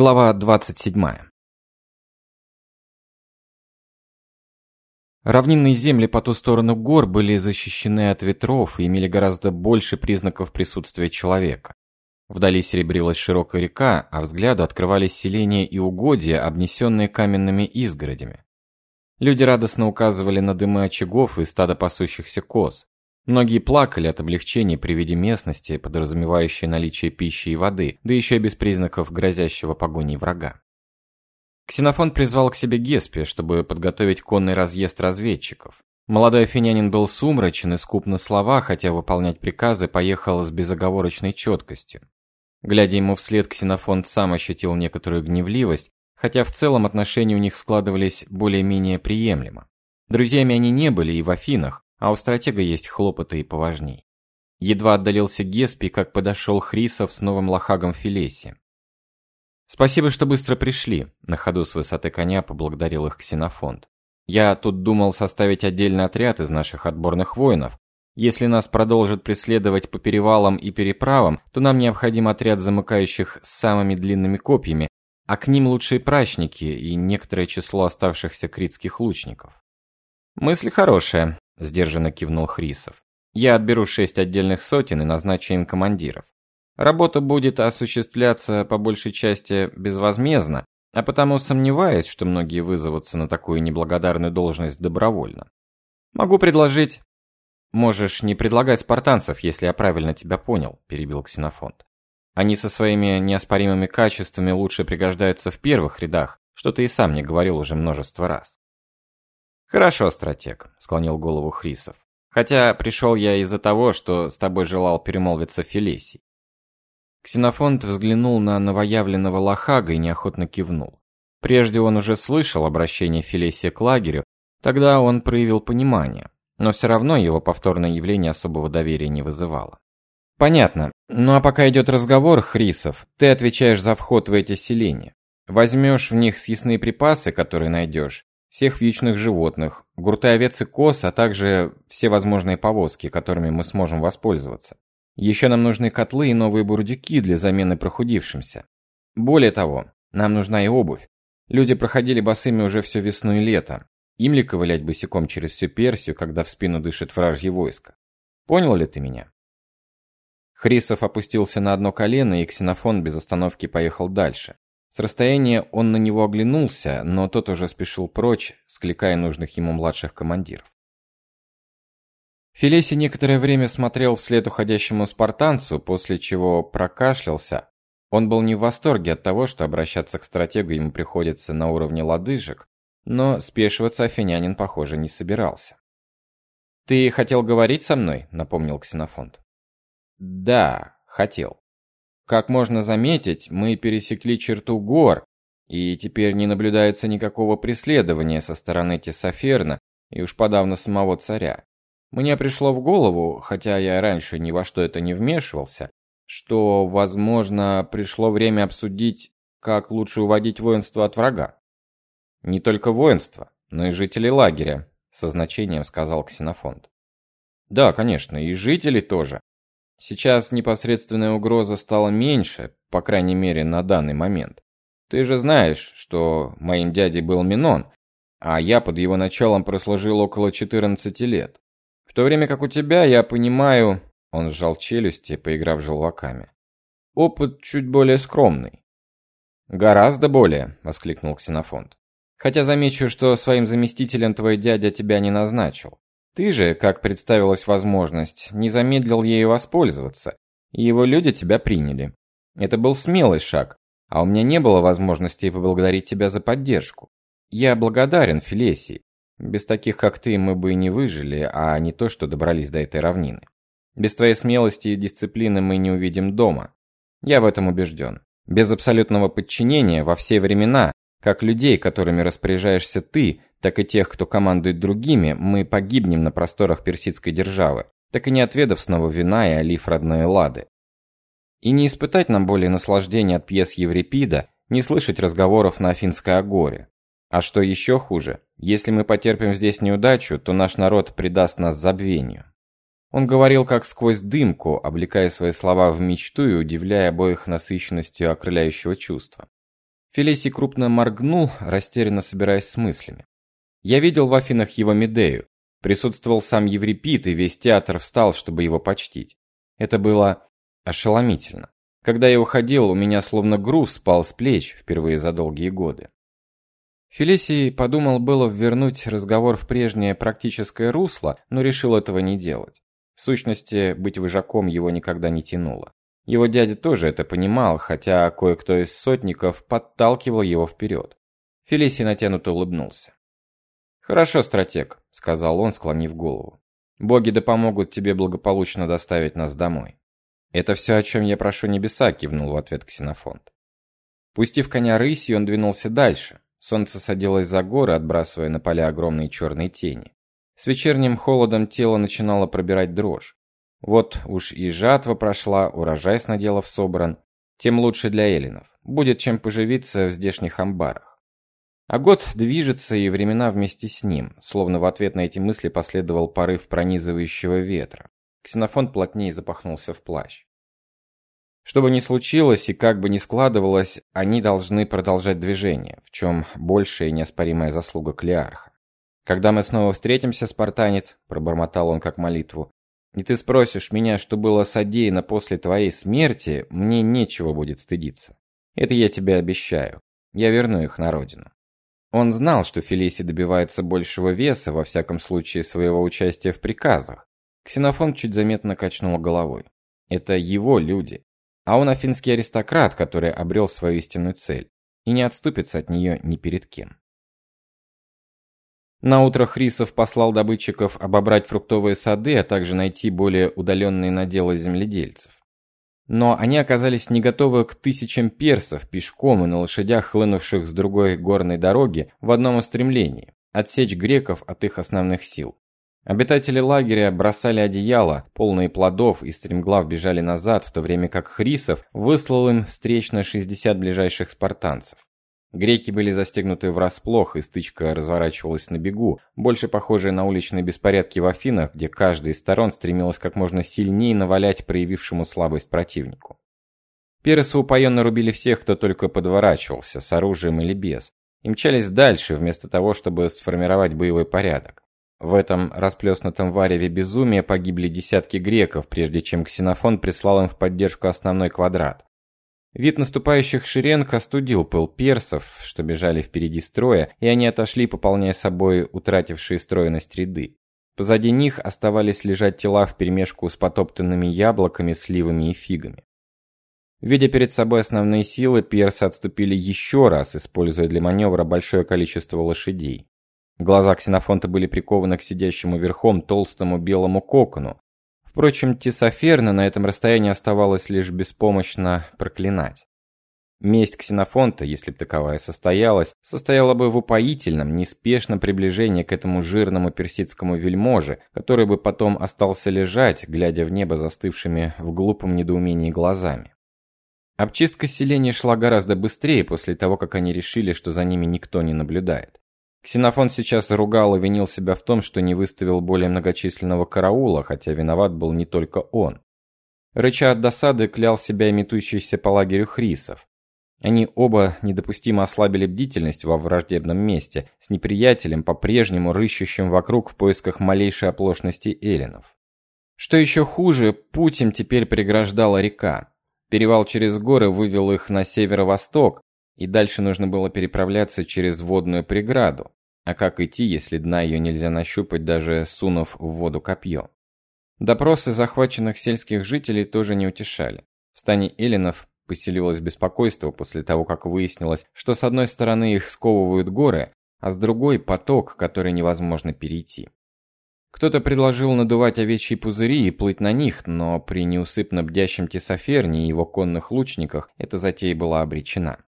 Глава 27. Равнинные земли по ту сторону гор были защищены от ветров и имели гораздо больше признаков присутствия человека. Вдали серебрилась широкая река, а взгляду открывались селения и угодья, обнесенные каменными изгородями. Люди радостно указывали на дымы очагов и стадо пасущихся коз. Многие плакали от облегчения при виде местности, подразумевающей наличие пищи и воды, да еще и без признаков грозящего погоней врага. Ксенофон призвал к себе Геспия, чтобы подготовить конный разъезд разведчиков. Молодой афинянин был сумрачен и скуп на слова, хотя выполнять приказы поехал с безоговорочной четкостью. Глядя ему вслед, Ксенофонт сам ощутил некоторую гневливость, хотя в целом отношения у них складывались более-менее приемлемо. Друзьями они не были и в Афинах, а у стратега есть хлопоты и поважней. Едва отдалился Геспи, как подошел Хрисов с новым лохагом Филеси. «Спасибо, что быстро пришли», — на ходу с высоты коня поблагодарил их Ксенофонт. «Я тут думал составить отдельный отряд из наших отборных воинов. Если нас продолжат преследовать по перевалам и переправам, то нам необходим отряд замыкающих с самыми длинными копьями, а к ним лучшие прачники и некоторое число оставшихся критских лучников». «Мысль хорошая», сдержанно кивнул Хрисов. Я отберу шесть отдельных сотен и назначу им командиров. Работа будет осуществляться по большей части безвозмездно, а потому сомневаюсь, что многие вызовутся на такую неблагодарную должность добровольно. Могу предложить Можешь не предлагать спартанцев, если я правильно тебя понял, перебил Ксенофонт. Они со своими неоспоримыми качествами лучше пригождаются в первых рядах, что ты и сам мне говорил уже множество раз. Хорошо, стратег, склонил голову Хрисов. Хотя пришел я из-за того, что с тобой желал перемолвиться Филесий. Ксенофонт взглянул на новоявленного Лохага и неохотно кивнул. Прежде он уже слышал обращение Филесия к лагерю, тогда он проявил понимание, но все равно его повторное явление особого доверия не вызывало. Понятно. Ну а пока идет разговор, Хрисов, ты отвечаешь за вход в эти селения. Возьмешь в них съестные припасы, которые найдешь, всех вьючных животных, гурты овец и коз, а также все возможные повозки, которыми мы сможем воспользоваться. Еще нам нужны котлы и новые бурдюки для замены прохудившимся. Более того, нам нужна и обувь. Люди проходили босыми уже всю весну и лето. Им ли ковылять босиком через всю Персию, когда в спину дышит вражье войско? Понял ли ты меня? Хрисов опустился на одно колено, и Ксенофон без остановки поехал дальше. С расстояния он на него оглянулся, но тот уже спешил прочь, скликая нужных ему младших командиров. Филеси некоторое время смотрел вслед уходящему спартанцу, после чего прокашлялся. Он был не в восторге от того, что обращаться к стратегу ему приходится на уровне лодыжек, но спешиваться афинянин, похоже, не собирался. «Ты хотел говорить со мной?» — напомнил Ксенофонт. «Да, хотел». Как можно заметить, мы пересекли черту гор, и теперь не наблюдается никакого преследования со стороны Тесоферна и уж подавно самого царя. Мне пришло в голову, хотя я раньше ни во что это не вмешивался, что, возможно, пришло время обсудить, как лучше уводить воинство от врага. Не только воинство, но и жители лагеря, со значением сказал Ксенофонт. Да, конечно, и жители тоже. Сейчас непосредственная угроза стала меньше, по крайней мере, на данный момент. Ты же знаешь, что моим дядей был Минон, а я под его началом прослужил около 14 лет. В то время как у тебя, я понимаю, он сжал челюсти, поиграв желваками. Опыт чуть более скромный. Гораздо более, воскликнул Ксенофонт. Хотя замечу, что своим заместителем твой дядя тебя не назначил. Ты же, как представилась возможность, не замедлил ею воспользоваться, и его люди тебя приняли. Это был смелый шаг, а у меня не было возможности поблагодарить тебя за поддержку. Я благодарен, Филесий. Без таких, как ты, мы бы и не выжили, а не то, что добрались до этой равнины. Без твоей смелости и дисциплины мы не увидим дома. Я в этом убежден. Без абсолютного подчинения во все времена, как людей, которыми распоряжаешься ты, так и тех, кто командует другими, мы погибнем на просторах персидской державы, так и не отведав снова вина и олив родной Лады. И не испытать нам более наслаждения от пьес Еврипида, не слышать разговоров на Афинской агоре. А что еще хуже, если мы потерпим здесь неудачу, то наш народ предаст нас забвению. Он говорил как сквозь дымку, облекая свои слова в мечту и удивляя обоих насыщенностью окрыляющего чувства. Фелисий крупно моргнул, растерянно собираясь с мыслями. Я видел в Афинах его Медею. Присутствовал сам Еврипид, и весь театр встал, чтобы его почтить. Это было ошеломительно. Когда я уходил, у меня словно груз спал с плеч впервые за долгие годы. Фелисий подумал было вернуть разговор в прежнее практическое русло, но решил этого не делать. В сущности, быть выжаком его никогда не тянуло. Его дядя тоже это понимал, хотя кое-кто из сотников подталкивал его вперед. Фелисий натянуто улыбнулся. «Хорошо, стратег», — сказал он, склонив голову. «Боги да помогут тебе благополучно доставить нас домой». «Это все, о чем я прошу небеса», — кивнул в ответ Ксенофонт. Пустив коня рысью, он двинулся дальше. Солнце садилось за горы, отбрасывая на поля огромные черные тени. С вечерним холодом тело начинало пробирать дрожь. Вот уж и жатва прошла, урожай с наделов собран. Тем лучше для эллинов. Будет чем поживиться в здешних амбарах. А год движется, и времена вместе с ним. Словно в ответ на эти мысли последовал порыв пронизывающего ветра. Ксенофонт плотнее запахнулся в плащ. Что бы ни случилось и как бы ни складывалось, они должны продолжать движение, в чем большая и неоспоримая заслуга Клеарха. «Когда мы снова встретимся, спартанец», – пробормотал он как молитву, и ты спросишь меня, что было содеяно после твоей смерти, мне нечего будет стыдиться. Это я тебе обещаю. Я верну их на родину. Он знал, что Фелисий добивается большего веса, во всяком случае, своего участия в приказах. Ксенофон чуть заметно качнул головой. Это его люди. А он афинский аристократ, который обрел свою истинную цель. И не отступится от нее ни перед кем. На утро Хрисов послал добытчиков обобрать фруктовые сады, а также найти более удаленные наделы земледельцев. Но они оказались не готовы к тысячам персов пешком и на лошадях, хлынувших с другой горной дороги в одном устремлении – отсечь греков от их основных сил. Обитатели лагеря бросали одеяла, полные плодов, и стремглав бежали назад, в то время как Хрисов выслал им встречно 60 ближайших спартанцев. Греки были застегнуты врасплох, и стычка разворачивалась на бегу, больше похожая на уличные беспорядки в Афинах, где каждая из сторон стремилась как можно сильнее навалять проявившему слабость противнику. Пересы упоенно рубили всех, кто только подворачивался, с оружием или без, и мчались дальше, вместо того, чтобы сформировать боевой порядок. В этом расплеснутом вареве безумия погибли десятки греков, прежде чем Ксенофон прислал им в поддержку основной квадрат. Вид наступающих шеренг остудил пыл персов, что бежали впереди строя, и они отошли, пополняя собой утратившие стройность ряды. Позади них оставались лежать тела вперемешку с потоптанными яблоками, сливами и фигами. Видя перед собой основные силы, персы отступили еще раз, используя для маневра большое количество лошадей. Глаза ксенофонта были прикованы к сидящему верхом толстому белому кокону, Впрочем, Тесоферна на этом расстоянии оставалось лишь беспомощно проклинать. Месть Ксенофонта, если бы таковая состоялась, состояла бы в упоительном, неспешном приближении к этому жирному персидскому вельможе, который бы потом остался лежать, глядя в небо застывшими в глупом недоумении глазами. Обчистка селения шла гораздо быстрее после того, как они решили, что за ними никто не наблюдает. Ксенофон сейчас ругал и винил себя в том, что не выставил более многочисленного караула, хотя виноват был не только он. Рыча от досады, клял себя имитующийся по лагерю хрисов. Они оба недопустимо ослабили бдительность во враждебном месте, с неприятелем, по-прежнему рыщущим вокруг в поисках малейшей оплошности эллинов. Что еще хуже, путь им теперь преграждала река. Перевал через горы вывел их на северо-восток, и дальше нужно было переправляться через водную преграду. А как идти, если дна ее нельзя нащупать, даже сунув в воду копье? Допросы захваченных сельских жителей тоже не утешали. В стане эллинов поселилось беспокойство после того, как выяснилось, что с одной стороны их сковывают горы, а с другой поток, который невозможно перейти. Кто-то предложил надувать овечьи пузыри и плыть на них, но при неусыпно бдящем Тесоферне и его конных лучниках эта затея была обречена.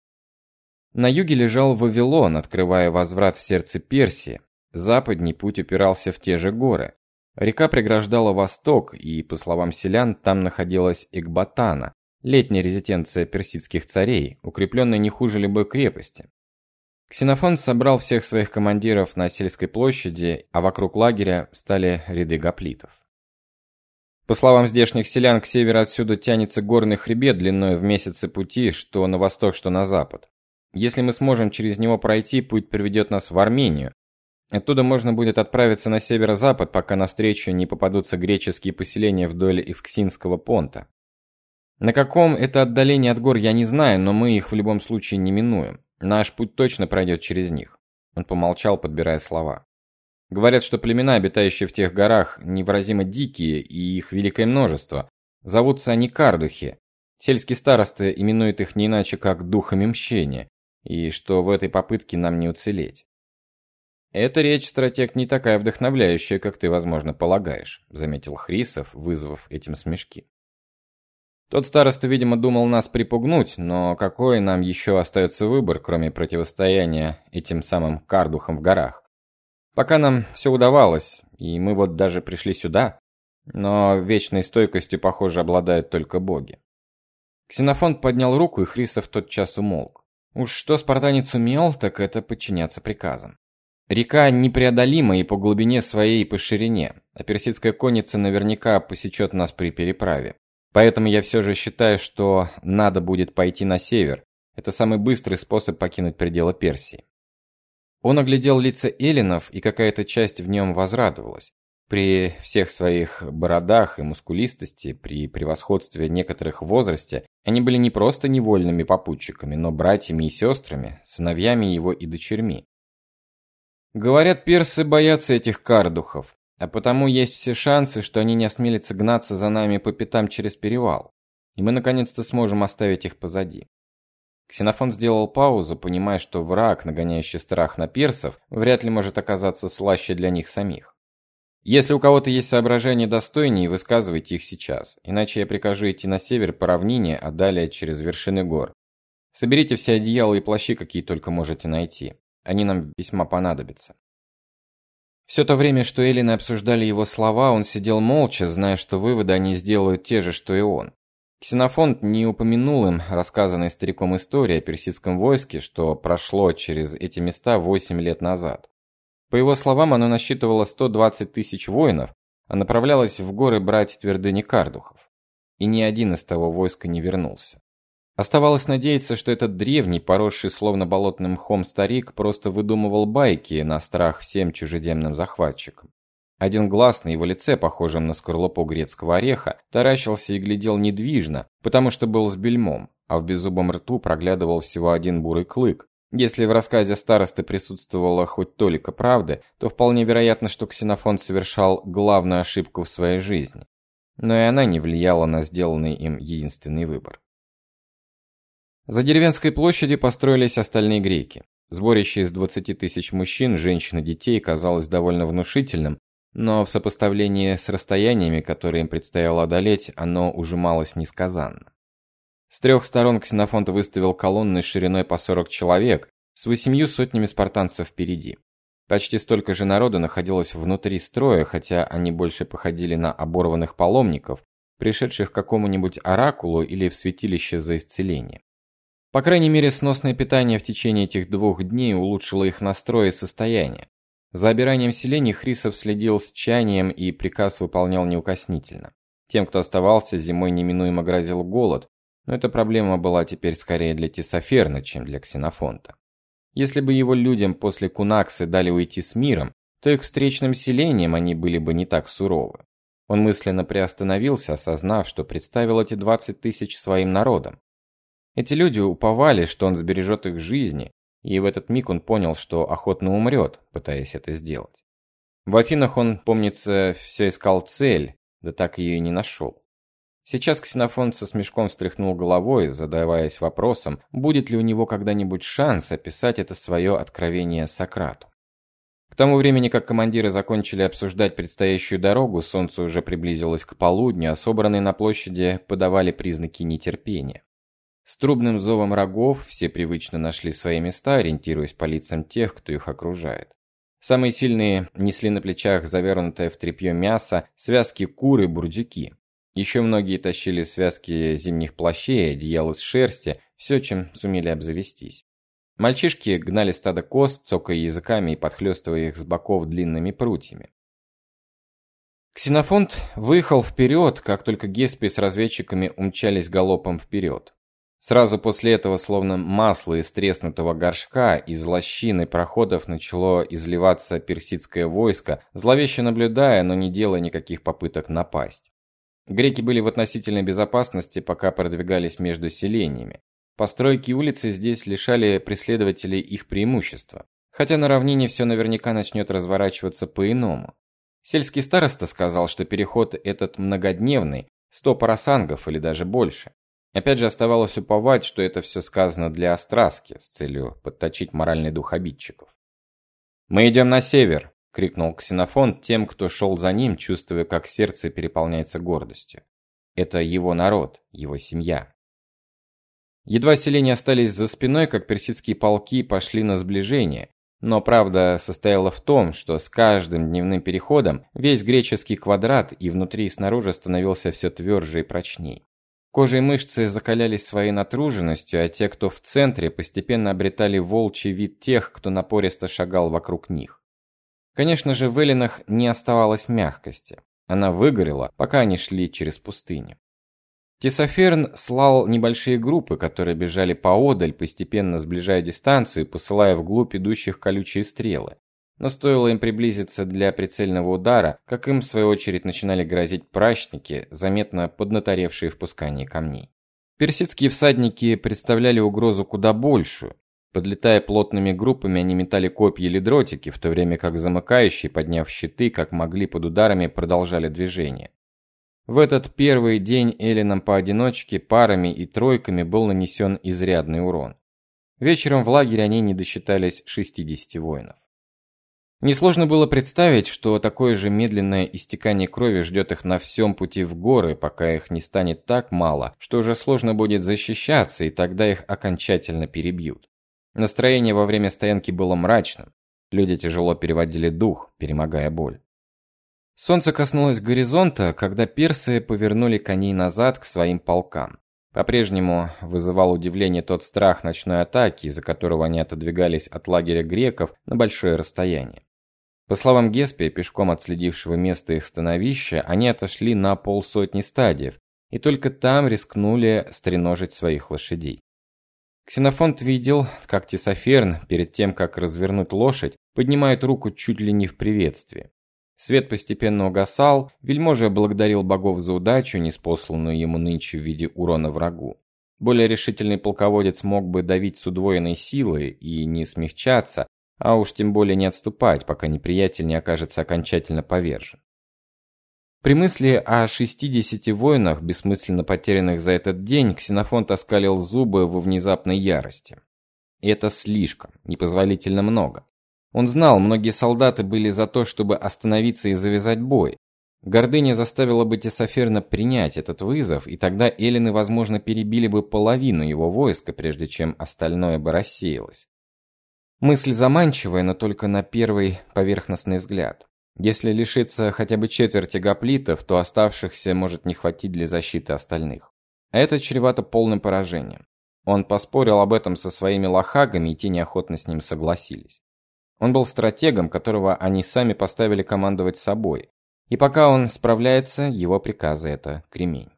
На юге лежал Вавилон, открывая возврат в сердце Персии. Западний путь упирался в те же горы. Река преграждала восток, и, по словам селян, там находилась Экбатана, летняя резиденция персидских царей, укрепленная не хуже любой крепости. Ксенофон собрал всех своих командиров на сельской площади, а вокруг лагеря встали ряды гоплитов. По словам здешних селян, к северу отсюда тянется горный хребет длиной в месяцы пути, что на восток, что на запад. Если мы сможем через него пройти, путь приведет нас в Армению. Оттуда можно будет отправиться на северо-запад, пока навстречу не попадутся греческие поселения вдоль Евксинского понта. На каком это отдалении от гор я не знаю, но мы их в любом случае не минуем. Наш путь точно пройдет через них. Он помолчал, подбирая слова. Говорят, что племена, обитающие в тех горах, невыразимо дикие, и их великое множество. Зовутся они кардухи. Сельские старосты именуют их не иначе, как духами мщения, и что в этой попытке нам не уцелеть. Эта речь, стратег, не такая вдохновляющая, как ты, возможно, полагаешь, заметил Хрисов, вызвав этим смешки. Тот староста, видимо, думал нас припугнуть, но какой нам еще остается выбор, кроме противостояния этим самым кардухам в горах? Пока нам все удавалось, и мы вот даже пришли сюда, но вечной стойкостью, похоже, обладают только боги. Ксенофонт поднял руку, и Хрисов тотчас умолк. Уж что спартанец умел, так это подчиняться приказам. Река непреодолима и по глубине своей, и по ширине, а персидская конница наверняка посечет нас при переправе. Поэтому я все же считаю, что надо будет пойти на север. Это самый быстрый способ покинуть пределы Персии. Он оглядел лица эллинов, и какая-то часть в нем возрадовалась. При всех своих бородах и мускулистости, при превосходстве некоторых в возрасте, они были не просто невольными попутчиками, но братьями и сестрами, сыновьями его и дочерьми. Говорят, персы боятся этих кардухов, а потому есть все шансы, что они не осмелятся гнаться за нами по пятам через перевал, и мы наконец-то сможем оставить их позади. Ксенофон сделал паузу, понимая, что враг, нагоняющий страх на персов, вряд ли может оказаться слаще для них самих. Если у кого-то есть соображения достойнее, высказывайте их сейчас, иначе я прикажу идти на север по равнине, а далее через вершины гор. Соберите все одеяла и плащи, какие только можете найти. Они нам весьма понадобятся. Все то время, что Эллины обсуждали его слова, он сидел молча, зная, что выводы они сделают те же, что и он. Ксенофонт не упомянул им рассказанной стариком истории о персидском войске, что прошло через эти места 8 лет назад. По его словам, оно насчитывало 120 тысяч воинов, а направлялось в горы брать твердыни Кардухов. И ни один из того войска не вернулся. Оставалось надеяться, что этот древний, поросший словно болотным мхом старик просто выдумывал байки на страх всем чужеземным захватчикам. Один глаз на его лице, похожем на скорлупу грецкого ореха, таращился и глядел недвижно, потому что был с бельмом, а в беззубом рту проглядывал всего один бурый клык. Если в рассказе старосты присутствовала хоть толика правды, то вполне вероятно, что Ксенофон совершал главную ошибку в своей жизни. Но и она не влияла на сделанный им единственный выбор. За деревенской площадью построились остальные греки. Сборище из 20 тысяч мужчин, женщин и детей казалось довольно внушительным, но в сопоставлении с расстояниями, которые им предстояло одолеть, оно ужималось несказанно. С трех сторон Ксенофонт выставил колонны шириной по 40 человек, с восемью сотнями спартанцев впереди. Почти столько же народа находилось внутри строя, хотя они больше походили на оборванных паломников, пришедших к какому-нибудь оракулу или в святилище за исцеление. По крайней мере, сносное питание в течение этих двух дней улучшило их настрой и состояние. За обиранием селений Хрисов следил с чаянием и приказ выполнял неукоснительно. Тем, кто оставался, зимой неминуемо грозил голод, но эта проблема была теперь скорее для Тесоферна, чем для Ксенофонта. Если бы его людям после Кунаксы дали уйти с миром, то их встречным селениям они были бы не так суровы. Он мысленно приостановился, осознав, что представил эти 20 тысяч своим народом. Эти люди уповали, что он сбережет их жизни, и в этот миг он понял, что охотно умрет, пытаясь это сделать. В Афинах он, помнится, все искал цель, да так ее и не нашел. Сейчас Ксенофон со смешком встряхнул головой, задаваясь вопросом, будет ли у него когда-нибудь шанс описать это свое откровение Сократу. К тому времени, как командиры закончили обсуждать предстоящую дорогу, солнце уже приблизилось к полудню, а собранные на площади подавали признаки нетерпения. С трубным зовом рогов все привычно нашли свои места, ориентируясь по лицам тех, кто их окружает. Самые сильные несли на плечах завернутое в тряпье мясо, связки кур и бурдюки. Еще многие тащили связки зимних плащей, одеял из шерсти, все, чем сумели обзавестись. Мальчишки гнали стадо коз, цокая языками и подхлестывая их с боков длинными прутьями. Ксенофонт выехал вперед, как только Геспи с разведчиками умчались галопом вперед. Сразу после этого, словно масло из треснутого горшка, из лощины проходов начало изливаться персидское войско, зловеще наблюдая, но не делая никаких попыток напасть. Греки были в относительной безопасности, пока продвигались между селениями. Постройки улицы здесь лишали преследователей их преимущества, хотя на равнине все наверняка начнет разворачиваться по-иному. Сельский староста сказал, что переход этот многодневный, сто парасангов или даже больше. Опять же оставалось уповать, что это все сказано для остраски, с целью подточить моральный дух обидчиков. «Мы идем на север!» — крикнул Ксенофон тем, кто шел за ним, чувствуя, как сердце переполняется гордостью. Это его народ, его семья. Едва селения остались за спиной, как персидские полки пошли на сближение, но правда состояла в том, что с каждым дневным переходом весь греческий квадрат и внутри и снаружи становился все тверже и прочней. Кожа и мышцы закалялись своей натруженностью, а те, кто в центре, постепенно обретали волчий вид тех, кто напористо шагал вокруг них. Конечно же, в эллинах не оставалось мягкости. Она выгорела, пока они шли через пустыню. Тесоферн слал небольшие группы, которые бежали поодаль, постепенно сближая дистанцию посылая вглубь идущих колючие стрелы. Но стоило им приблизиться для прицельного удара, как им в свою очередь начинали грозить прачники, заметно поднаторевшие в пускании камней. Персидские всадники представляли угрозу куда большую. Подлетая плотными группами, они метали копья или дротики, в то время как замыкающие, подняв щиты, как могли под ударами, продолжали движение. В этот первый день эллинам поодиночке, парами и тройками был нанесен изрядный урон. Вечером в лагере они не досчитались 60 воинов. Несложно было представить, что такое же медленное истекание крови ждет их на всем пути в горы, пока их не станет так мало, что уже сложно будет защищаться, и тогда их окончательно перебьют. Настроение во время стоянки было мрачным. Люди тяжело переводили дух, перемогая боль. Солнце коснулось горизонта, когда персы повернули коней назад к своим полкам. По-прежнему вызывал удивление тот страх ночной атаки, из-за которого они отодвигались от лагеря греков на большое расстояние. По словам Геспия, пешком отследившего место их становища, они отошли на полсотни стадиев, и только там рискнули стреножить своих лошадей. Ксенофонт видел, как Тесоферн, перед тем, как развернуть лошадь, поднимает руку чуть ли не в приветствии. Свет постепенно угасал, вельможа благодарил богов за удачу, неспосланную ему нынче в виде урона врагу. Более решительный полководец мог бы давить с удвоенной силой и не смягчаться, а уж тем более не отступать, пока неприятель не окажется окончательно повержен. При мысли о 60 воинах, бессмысленно потерянных за этот день, Ксенофонт оскалил зубы во внезапной ярости. Это слишком, непозволительно много. Он знал, многие солдаты были за то, чтобы остановиться и завязать бой. Гордыня заставила бы Тесоферна принять этот вызов, и тогда эллины, возможно, перебили бы половину его войска, прежде чем остальное бы рассеялось. Мысль заманчивая, но только на первый поверхностный взгляд. Если лишиться хотя бы четверти гоплитов, то оставшихся может не хватить для защиты остальных. Это чревато полным поражением. Он поспорил об этом со своими лохагами, и те неохотно с ним согласились. Он был стратегом, которого они сами поставили командовать собой. И пока он справляется, его приказы это кремень.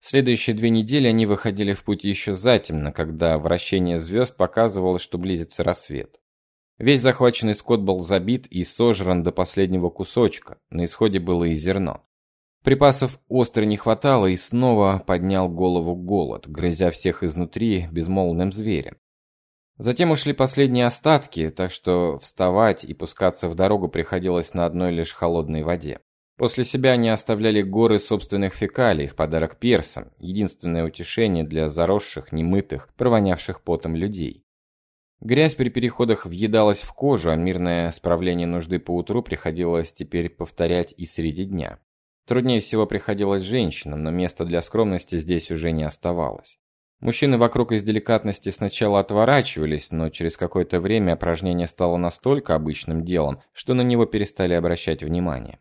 Следующие две недели они выходили в путь еще затемно, когда вращение звезд показывало, что близится рассвет. Весь захваченный скот был забит и сожран до последнего кусочка, на исходе было и зерно. Припасов остро не хватало, и снова поднял голову голод, грызя всех изнутри безмолвным зверем. Затем ушли последние остатки, так что вставать и пускаться в дорогу приходилось на одной лишь холодной воде. После себя они оставляли горы собственных фекалий в подарок персам, единственное утешение для заросших, немытых, провонявших потом людей. Грязь при переходах въедалась в кожу, а мирное справление нужды по утру приходилось теперь повторять и среди дня. Труднее всего приходилось женщинам, но места для скромности здесь уже не оставалось. Мужчины вокруг из деликатности сначала отворачивались, но через какое-то время опражнение стало настолько обычным делом, что на него перестали обращать внимание.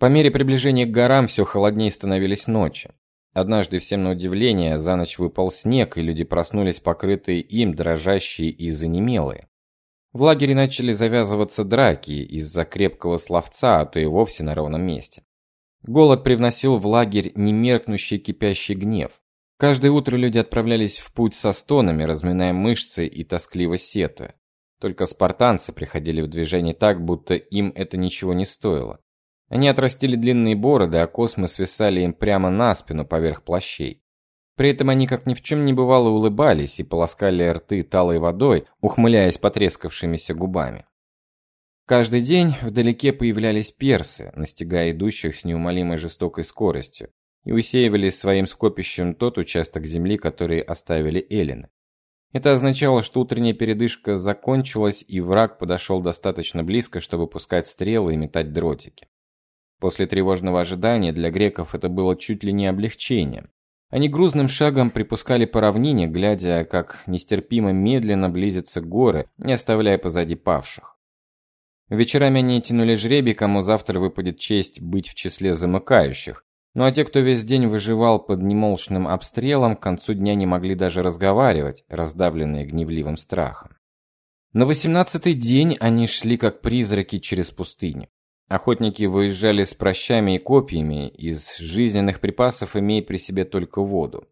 По мере приближения к горам все холоднее становились ночи. Однажды, всем на удивление, за ночь выпал снег, и люди проснулись покрытые им, дрожащие и занемелые. В лагере начали завязываться драки из-за крепкого словца, а то и вовсе на ровном месте. Голод привносил в лагерь немеркнущий кипящий гнев. Каждое утро люди отправлялись в путь со стонами, разминая мышцы и тоскливо сетуя. Только спартанцы приходили в движение так, будто им это ничего не стоило. Они отрастили длинные бороды, а космы свисали им прямо на спину поверх плащей. При этом они как ни в чем не бывало улыбались и полоскали рты талой водой, ухмыляясь потрескавшимися губами. Каждый день вдалеке появлялись персы, настигая идущих с неумолимой жестокой скоростью, и усеивали своим скопищем тот участок земли, который оставили эллины. Это означало, что утренняя передышка закончилась, и враг подошел достаточно близко, чтобы пускать стрелы и метать дротики. После тревожного ожидания для греков это было чуть ли не облегчением. Они грузным шагом припускали по равнине, глядя, как нестерпимо медленно близятся горы, не оставляя позади павших. Вечерами они тянули жребий, кому завтра выпадет честь быть в числе замыкающих. Ну а те, кто весь день выживал под немолчным обстрелом, к концу дня не могли даже разговаривать, раздавленные гневливым страхом. На восемнадцатый день они шли как призраки через пустыню. Охотники выезжали с прощами и копьями, из жизненных припасов имея при себе только воду.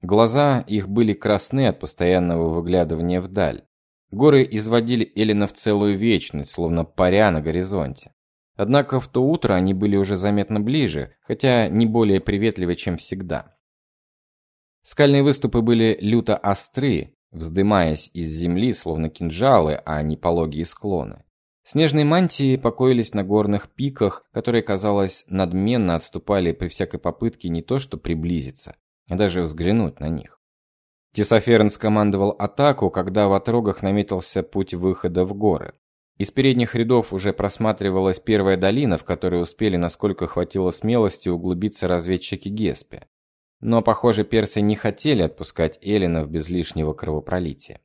Глаза их были красны от постоянного выглядывания вдаль. Горы изводили Эллина в целую вечность, словно паря на горизонте. Однако в то утро они были уже заметно ближе, хотя не более приветливы, чем всегда. Скальные выступы были люто остры, вздымаясь из земли, словно кинжалы, а не пологие склоны. Снежные мантии покоились на горных пиках, которые, казалось, надменно отступали при всякой попытке не то что приблизиться, а даже взглянуть на них. Тесоферн скомандовал атаку, когда в отрогах наметился путь выхода в горы. Из передних рядов уже просматривалась первая долина, в которой успели, насколько хватило смелости, углубиться разведчики Геспи. Но, похоже, персы не хотели отпускать эллинов без лишнего кровопролития.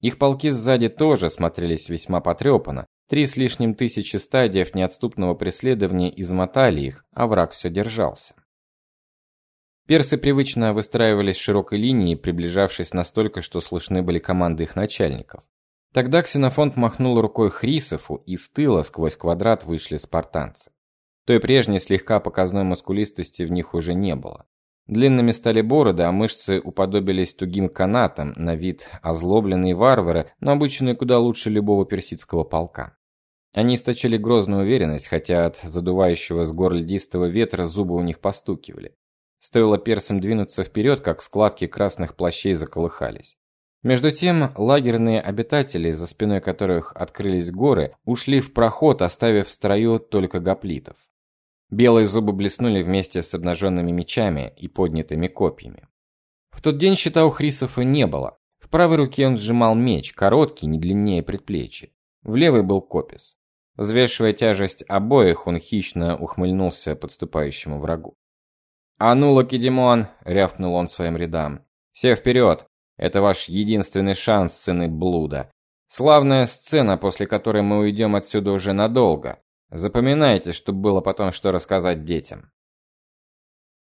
Их полки сзади тоже смотрелись весьма потрепанно, Три с лишним тысячи стадиев неотступного преследования измотали их, а враг все держался. Персы привычно выстраивались широкой линией, приближавшись настолько, что слышны были команды их начальников. Тогда Ксенофонт махнул рукой Хрисофу, и с тыла сквозь квадрат вышли спартанцы. Той прежней слегка показной мускулистости в них уже не было. Длинными стали бороды, а мышцы уподобились тугим канатам, на вид озлобленные варвары, но обученные куда лучше любого персидского полка. Они источали грозную уверенность, хотя от задувающего с гор льдистого ветра зубы у них постукивали. Стоило персам двинуться вперед, как складки красных плащей заколыхались. Между тем, лагерные обитатели, за спиной которых открылись горы, ушли в проход, оставив в строю только гоплитов. Белые зубы блеснули вместе с обнаженными мечами и поднятыми копьями. В тот день щита у Хрисофа не было. В правой руке он сжимал меч, короткий, не длиннее предплечья. В левой был копис. Взвешивая тяжесть обоих, он хищно ухмыльнулся подступающему врагу. «А ну, Лакедемон!» — рявкнул он своим рядам. «Все вперед! Это ваш единственный шанс, сыны блуда. Славная сцена, после которой мы уйдем отсюда уже надолго. Запоминайте, чтобы было потом что рассказать детям».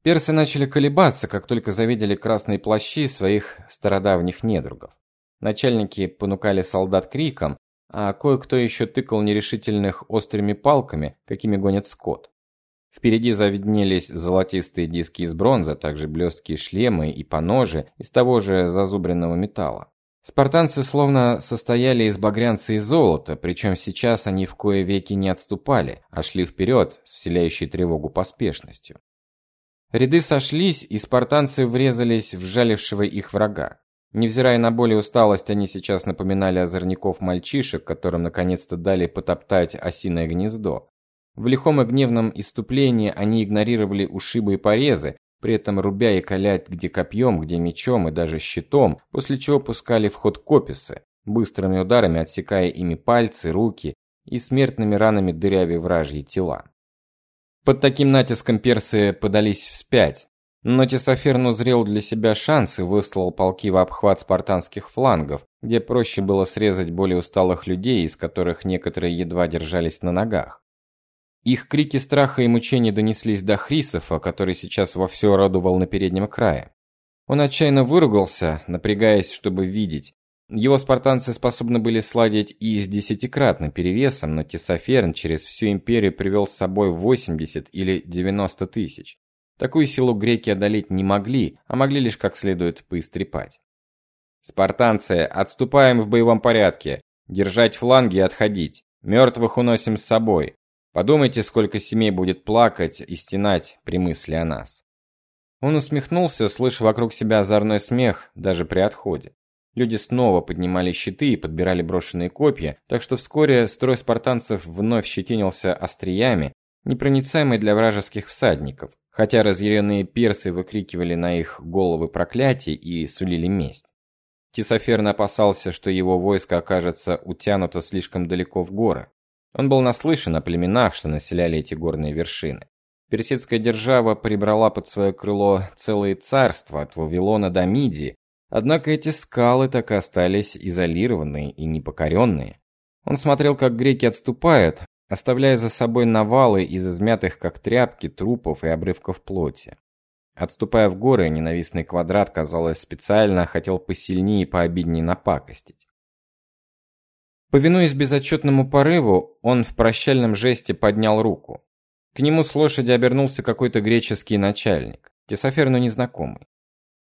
Персы начали колебаться, как только завидели красные плащи своих стародавних недругов. Начальники понукали солдат криком, а кое-кто еще тыкал нерешительных острыми палками, какими гонят скот. Впереди завиднелись золотистые диски из бронзы, а также блесткие шлемы и поножи из того же зазубренного металла. Спартанцы словно состояли из багрянца и золота, причем сейчас они в кое веки не отступали, а шли вперед с вселяющей тревогу поспешностью. Ряды сошлись, и спартанцы врезались в жалившего их врага. Невзирая на боль и усталость, они сейчас напоминали озорников-мальчишек, которым наконец-то дали потоптать осиное гнездо. В лихом и гневном иступлении они игнорировали ушибы и порезы, при этом рубя и колять где копьем, где мечом и даже щитом, после чего пускали в ход кописы, быстрыми ударами отсекая ими пальцы, руки и смертными ранами дырявя вражьи тела. Под таким натиском персы подались вспять, но Тесоферн узрел для себя шанс и выслал полки в обхват спартанских флангов, где проще было срезать более усталых людей, из которых некоторые едва держались на ногах. Их крики страха и мучений донеслись до Хрисофа, который сейчас вовсю радовал на переднем крае. Он отчаянно выругался, напрягаясь, чтобы видеть. Его спартанцы способны были сладить и с десятикратным перевесом, но Тесоферн через всю империю привел с собой 80 или 90 тысяч. Такую силу греки одолеть не могли, а могли лишь как следует поистрепать. «Спартанцы, отступаем в боевом порядке! Держать фланги и отходить! Мертвых уносим с собой! Подумайте, сколько семей будет плакать и стенать при мысли о нас!» Он усмехнулся, слыша вокруг себя озорной смех, даже при отходе. Люди снова поднимали щиты и подбирали брошенные копья, так что вскоре строй спартанцев вновь щетинился остриями, непроницаемый для вражеских всадников, хотя разъяренные персы выкрикивали на их головы проклятия и сулили месть. Тисоферн опасался, что его войско окажется утянуто слишком далеко в горы. Он был наслышан о племенах, что населяли эти горные вершины. Персидская держава прибрала под свое крыло целые царства от Вавилона до Мидии, однако эти скалы так и остались изолированные и непокоренные. Он смотрел, как греки отступают, оставляя за собой навалы из измятых как тряпки трупов и обрывков плоти. Отступая в горы, ненавистный квадрат, казалось, специально хотел посильнее и пообиднее напакостить. Повинуясь безотчетному порыву, он в прощальном жесте поднял руку. К нему с лошади обернулся какой-то греческий начальник, Тесоферну незнакомый.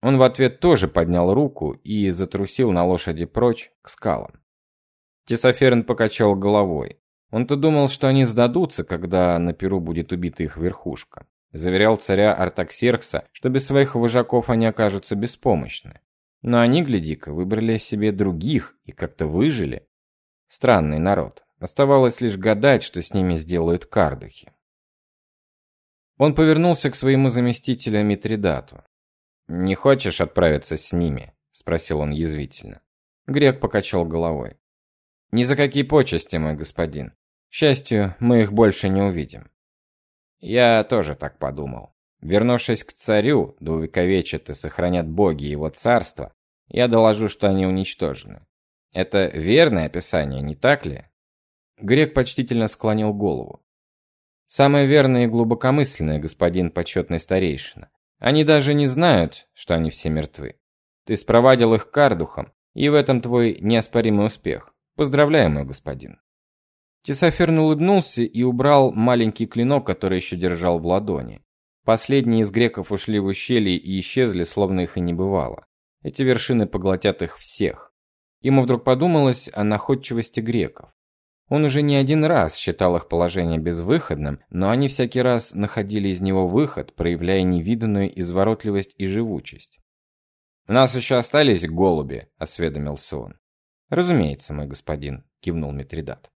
Он в ответ тоже поднял руку и затрусил на лошади прочь к скалам. Тесоферн покачал головой. Он-то думал, что они сдадутся, когда на Перу будет убита их верхушка заверял царя Артаксеркса, что без своих вожаков они окажутся беспомощны. Но они, гляди-ка, выбрали себе других и как-то выжили. Странный народ. Оставалось лишь гадать, что с ними сделают кардухи. Он повернулся к своему заместителю Митридату. «Не хочешь отправиться с ними?» – спросил он язвительно. Грек покачал головой. «Ни за какие почести, мой господин. К счастью, мы их больше не увидим. Я тоже так подумал. Вернувшись к царю, да увековечат и сохранят боги его царство, я доложу, что они уничтожены. Это верное описание, не так ли? Грек почтительно склонил голову. Самое верное и глубокомысленное, господин почетный старейшина. Они даже не знают, что они все мертвы. Ты спровадил их к Ардухам, и в этом твой неоспоримый успех. Поздравляю, мой господин. Тесоферн улыбнулся и убрал маленький клинок, который еще держал в ладони. Последние из греков ушли в ущелье и исчезли, словно их и не бывало. Эти вершины поглотят их всех. Ему вдруг подумалось о находчивости греков. Он уже не один раз считал их положение безвыходным, но они всякий раз находили из него выход, проявляя невиданную изворотливость и живучесть. «У нас еще остались голуби», — осведомился он. «Разумеется, мой господин», — кивнул Митридат.